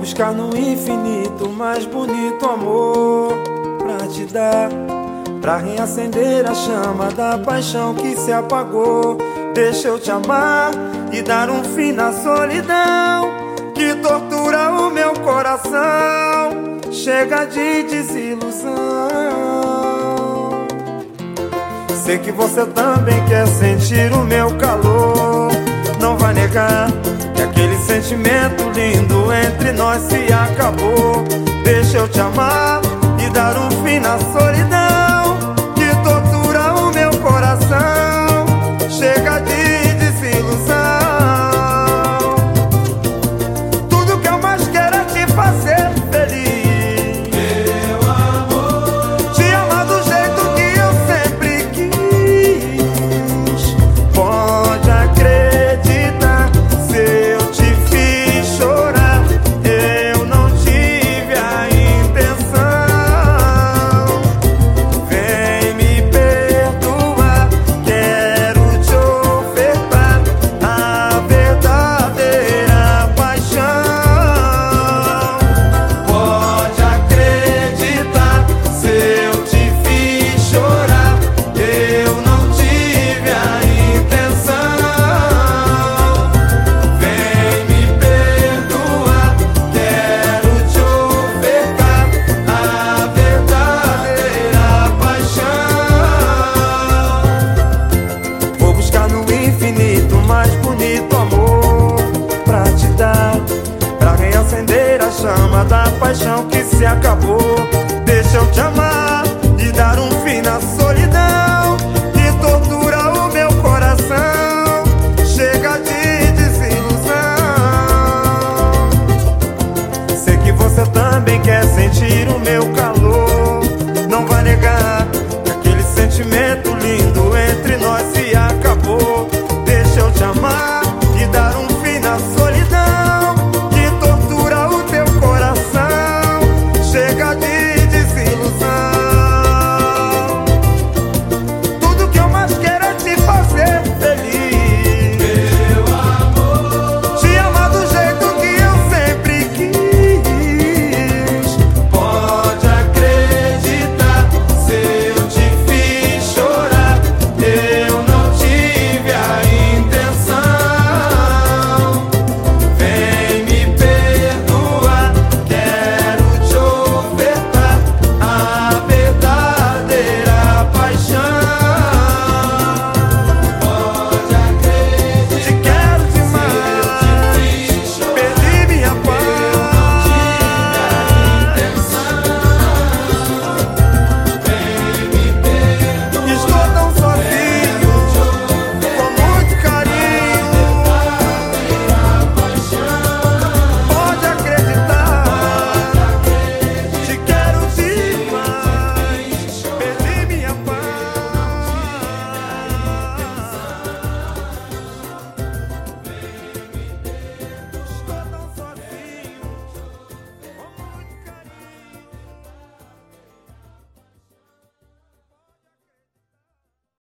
buscar no infinito mais bonito amor pra te dar. Pra reacender a chama da paixão que se apagou. Deixa eu te amar e dar um fim na solidão que tortura o meu coração. Chega de desilusão. Sei que você também quer sentir o meu calor. Não vai negar sentimento lindo entre nós se acabou. Deixa eu te amar e dar um fim na solidão te dar, pra reacender a chama da paixão que se acabou. Deixa eu te amar e dar um fim na solidão que tortura o meu coração. Chega de desilusão. Sei que você também quer sentir o meu calor.